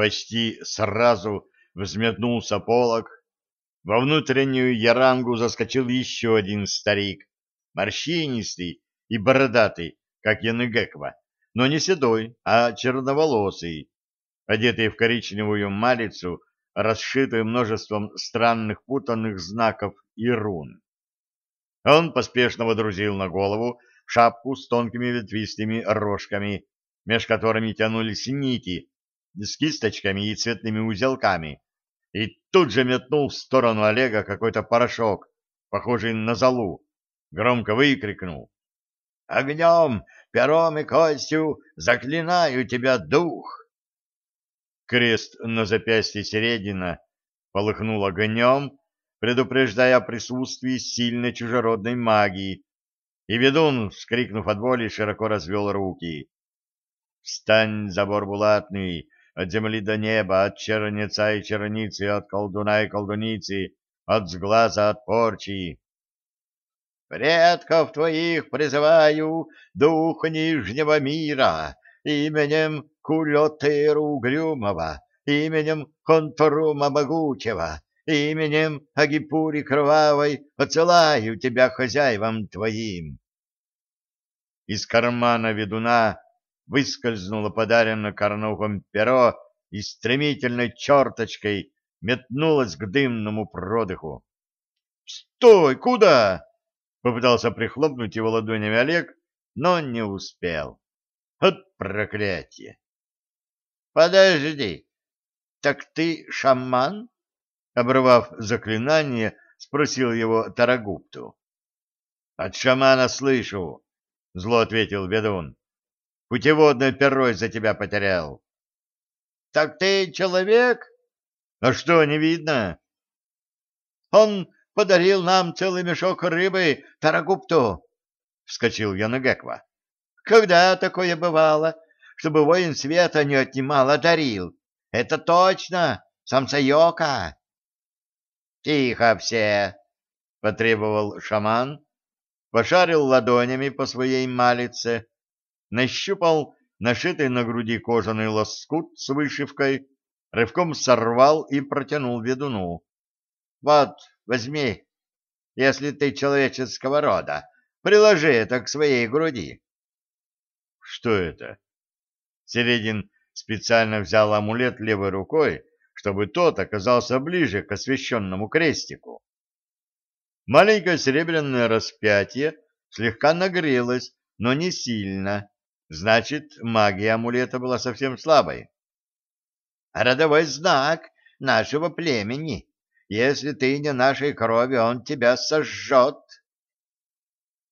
Почти сразу взметнулся полог. Во внутреннюю ярангу заскочил еще один старик, морщинистый и бородатый, как Яныгеква, но не седой, а черноволосый, одетый в коричневую малицу, расшитую множеством странных путанных знаков и рун. Он поспешно водрузил на голову шапку с тонкими ветвистыми рожками, меж которыми тянулись нити с кисточками и цветными узелками, и тут же метнул в сторону Олега какой-то порошок, похожий на золу, громко выкрикнул. «Огнем, пером и костью заклинаю тебя, дух!» Крест на запястье Середина полыхнул огнем, предупреждая о присутствии сильной чужеродной магии, и ведун, вскрикнув от боли, широко развел руки. «Встань, забор булатный, от земли до неба, от чернеца и черницы, от колдуна и колдуницы, от сглаза, от порчи!» «Предков твоих призываю, дух Нижнего мира, именем Кулетыру Угрюмого, именем Контрума Могучего, именем Агипури Кровавой отсылаю тебя хозяевам твоим. Из кармана ведуна выскользнуло подаренное Карнаухом перо и стремительной черточкой метнулось к дымному продыху. «Стой! Куда?» — попытался прихлопнуть его ладонями Олег, но не успел. «От проклятие!» «Подожди, так ты шаман?» Обрывав заклинание, спросил его Тарагупту. — От шамана слышу, — зло ответил ведун. — Путеводное перо за тебя потерял. — Так ты человек? — А что, не видно? — Он подарил нам целый мешок рыбы Тарагупту, — вскочил Янагеква. — Когда такое бывало, чтобы воин света не отнимал, а дарил? Это точно, самсайока. «Тихо все!» — потребовал шаман, пошарил ладонями по своей малице, нащупал нашитый на груди кожаный лоскут с вышивкой, рывком сорвал и протянул ведуну. «Вот, возьми, если ты человеческого рода, приложи это к своей груди». «Что это?» Середин специально взял амулет левой рукой, чтобы тот оказался ближе к освященному крестику. Маленькое серебряное распятие слегка нагрелось, но не сильно. Значит, магия амулета была совсем слабой. «Родовой знак нашего племени. Если ты не нашей крови, он тебя сожжет».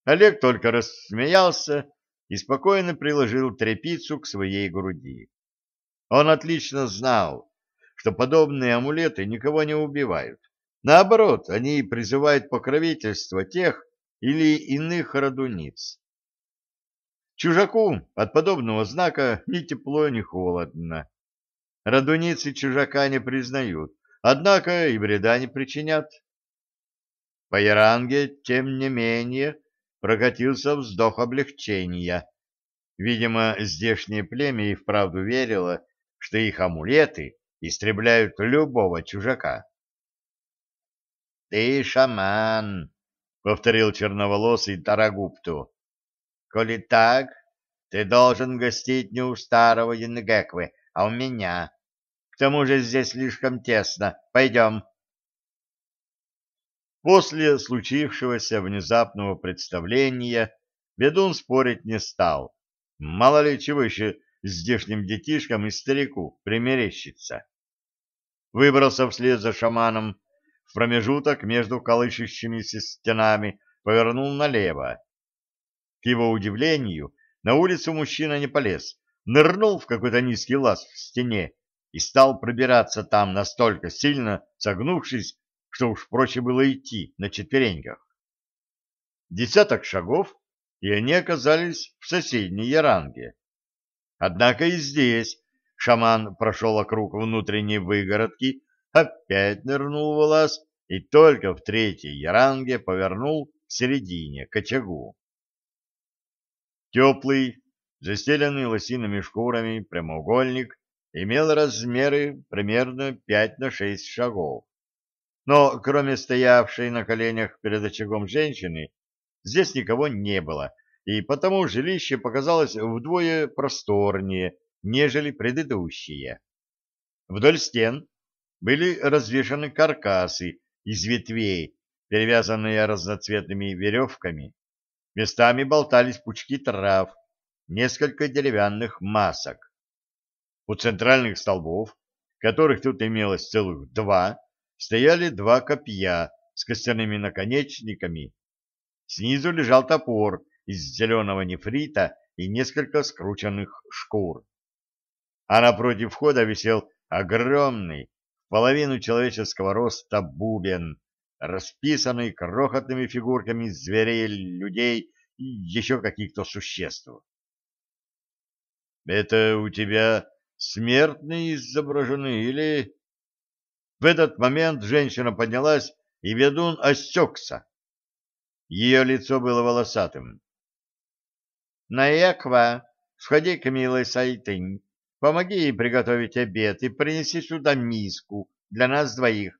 Олег только рассмеялся и спокойно приложил трепицу к своей груди. Он отлично знал, что подобные амулеты никого не убивают. Наоборот, они призывают покровительство тех или иных родуниц. Чужаку от подобного знака ни тепло, ни холодно. Родуницы чужака не признают, однако и вреда не причинят. По Яранге, тем не менее, прокатился вздох облегчения. Видимо, здешнее племя и вправду верило, что их амулеты истребляют любого чужака. — Ты шаман, — повторил черноволосый Тарагупту. — Коли так, ты должен гостить не у старого Янгеквы, а у меня. К тому же здесь слишком тесно. Пойдем. После случившегося внезапного представления ведун спорить не стал. Мало ли чего еще здешним детишкам и старику примерещится. Выбрался вслед за шаманом в промежуток между колышущимися стенами, повернул налево. К его удивлению, на улицу мужчина не полез, нырнул в какой-то низкий лаз в стене и стал пробираться там настолько сильно, согнувшись, что уж проще было идти на четвереньках. Десяток шагов, и они оказались в соседней яранге. Однако и здесь шаман прошел вокруг внутренней выгородки, опять нырнул в лаз и только в третьей яранге повернул к середине, к очагу. Теплый, застеленный лосиными шкурами прямоугольник имел размеры примерно 5 на 6 шагов. Но кроме стоявшей на коленях перед очагом женщины, здесь никого не было, и потому жилище показалось вдвое просторнее, нежели предыдущие. Вдоль стен были развешаны каркасы из ветвей, перевязанные разноцветными веревками. Местами болтались пучки трав, несколько деревянных масок. У центральных столбов, которых тут имелось целых два, стояли два копья с костяными наконечниками. Снизу лежал топор из зеленого нефрита и несколько скрученных шкур. А напротив входа висел огромный, половину человеческого роста бубен, расписанный крохотными фигурками зверей, людей и еще каких-то существ. «Это у тебя смертные изображены или...» В этот момент женщина поднялась, и ведун осекся. Ее лицо было волосатым. «Наеква, сходи к милой Сайтынь, помоги ей приготовить обед и принеси сюда миску для нас двоих,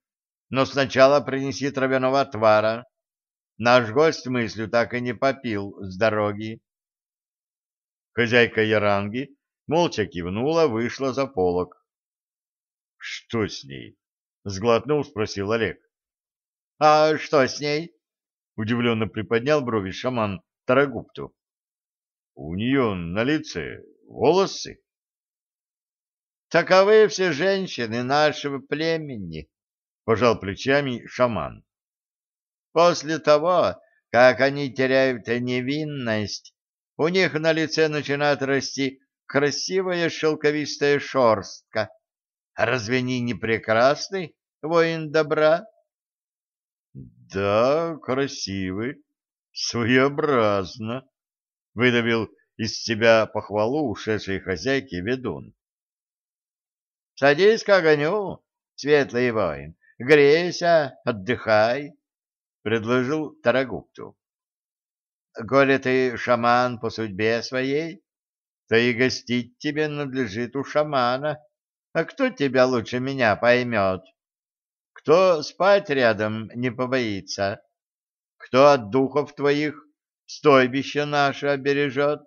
но сначала принеси травяного отвара. Наш гость мыслью так и не попил с дороги». Хозяйка Яранги молча кивнула, вышла за полок. «Что с ней?» Сглотнув, спросил Олег. — А что с ней? — удивленно приподнял брови шаман Тарагупту. — У нее на лице волосы. — Таковы все женщины нашего племени, — пожал плечами шаман. — После того, как они теряют невинность, у них на лице начинает расти красивая шелковистая шерстка. Разве они не прекрасны? воин добра? — Да, красивый, своеобразно, — выдавил из себя похвалу ушедшей хозяйки ведун. — Садись к огню, светлый воин, грейся, отдыхай, — предложил Тарагупту. — Коли ты шаман по судьбе своей, то и гостить тебе надлежит у шамана. А кто тебя лучше меня поймет? — кто спать рядом не побоится? Кто от духов твоих стойбище наше обережет?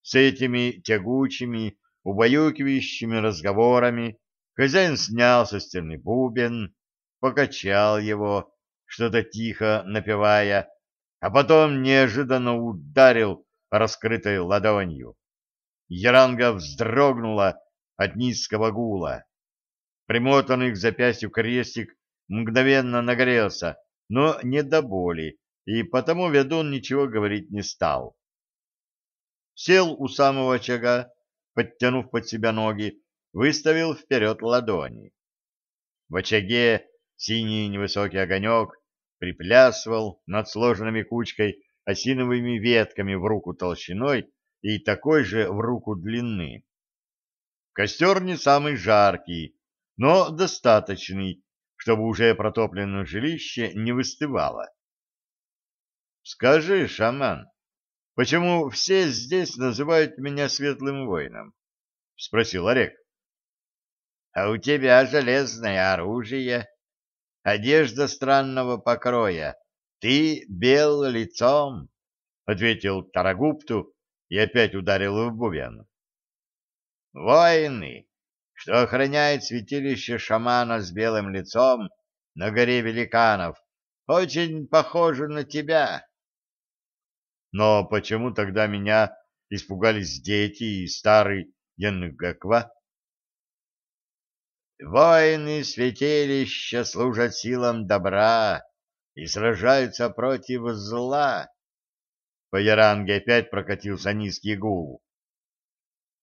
С этими тягучими, убаюкивающими разговорами хозяин снял со стены бубен, покачал его, что-то тихо напевая, а потом неожиданно ударил раскрытой ладонью. Яранга вздрогнула от низкого гула. Примотанный к запястью крестик мгновенно нагрелся, но не до боли, и потому ведун ничего говорить не стал. Сел у самого очага, подтянув под себя ноги, выставил вперед ладони. В очаге синий невысокий огонек приплясывал над сложенными кучкой осиновыми ветками в руку толщиной и такой же в руку длины. Костер не самый жаркий, но достаточный, чтобы уже протопленное жилище не выстывало. — Скажи, шаман, почему все здесь называют меня светлым воином? — спросил Олег. — А у тебя железное оружие, одежда странного покроя, ты бел лицом, — ответил Тарагупту и опять ударил в бубен. — Воины! что охраняет святилище шамана с белым лицом на горе великанов, очень похоже на тебя. Но почему тогда меня испугались дети и старый Янгаква? Воины святилища служат силам добра и сражаются против зла. По Яранге опять прокатился низкий гул.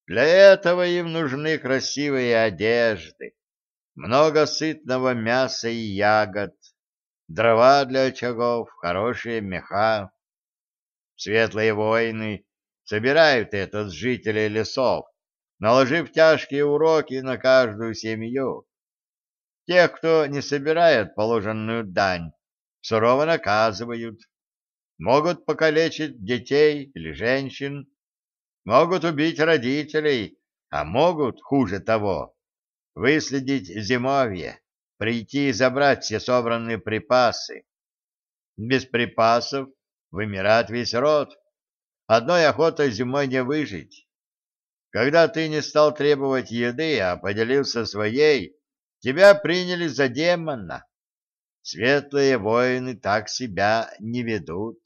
Для этого им нужны красивые одежды, много сытного мяса и ягод, дрова для очагов, хорошие меха. Светлые воины собирают это с жителей лесов, наложив тяжкие уроки на каждую семью. Тех, кто не собирает положенную дань, сурово наказывают, могут покалечить детей или женщин, могут убить родителей, а могут, хуже того, выследить зимовье, прийти и забрать все собранные припасы. Без припасов вымирает весь род. Одной охотой зимой не выжить. Когда ты не стал требовать еды, а поделился своей, тебя приняли за демона. Светлые воины так себя не ведут.